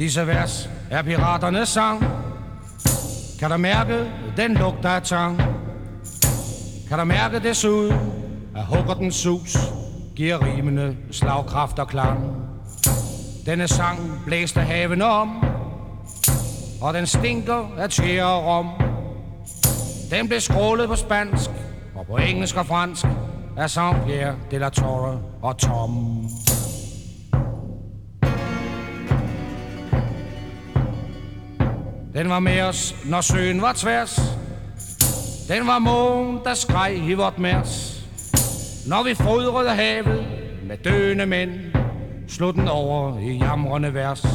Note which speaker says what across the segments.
Speaker 1: Disse vers er piraternes sang. Kan du mærke den lugt af tang? Kan du mærke desuden, at hugger den sus giver rimende slagkraft og klang? Denne sang blæste haven om, og den stinker af tjære og rom. Den blev skrålet på spansk, og på engelsk og fransk af Saint-Pierre de la Torre og Tom. Den var med os, når søen var tværs. Den var mågen, der skreg i vort mærs. Når vi fodrede havet med døende mænd, slog den over i jamrende vers.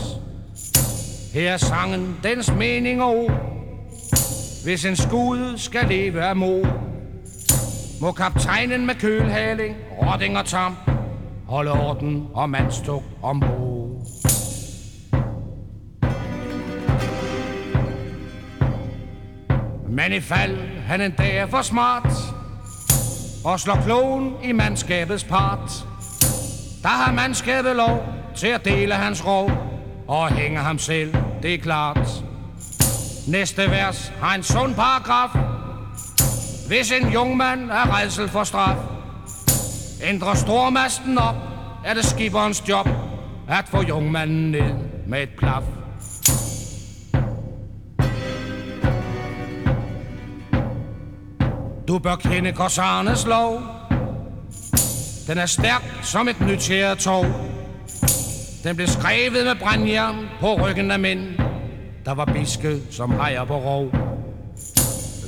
Speaker 1: Her er sangen, dens mening og ord. Hvis en skud skal leve af mod, må kaptajnen med kølhaling, rotting og tam, holde orden og mandstuk ombord. Men i fald han en dag er for smart Og slår klogen i mandskabets part. Der har mandskabet lov til at dele hans rov Og hænge ham selv, det er klart. Næste vers har en sund paragraf. Hvis en jung mand er redsel for straf Ændrer stormasten op Er det skiberens job At få jungmanden ned med et plaf. Du bør kende korsarnes lov. Den er stærk som et nyt tog Den blev skrevet med brandjern på ryggen af mænd Der var biske som hejer på rov.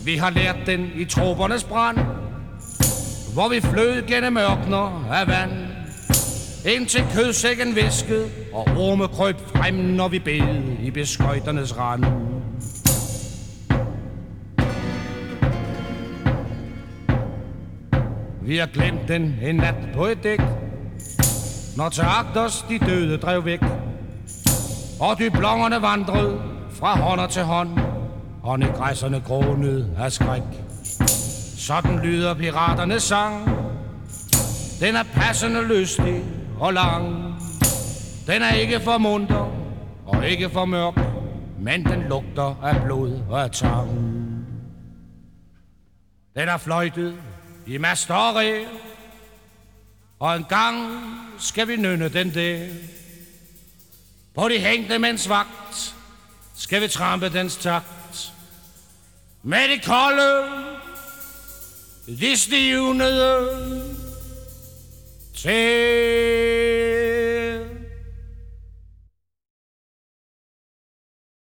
Speaker 1: Vi har lært den i trobernes brand Hvor vi flød gennem ørkner af vand Indtil kødsækken viskede Og orme krøb frem når vi bed i beskøjternes rand. Vi har glemt den en nat på et dæk. Når til os de døde drev væk. Og dyblongerne vandrede fra hånd til hånd. Og negræsserne grånede af skræk. Sådan lyder piraternes sang. Den er passende lystig og lang. Den er ikke for munter og ikke for mørk Men den lugter af blod og af tang. Den er fløjtet i master og. Og en gang skal vi nynne den der. På de hængte mænds vagt skal vi trampe dens takt. Med de kolde, de stivnede til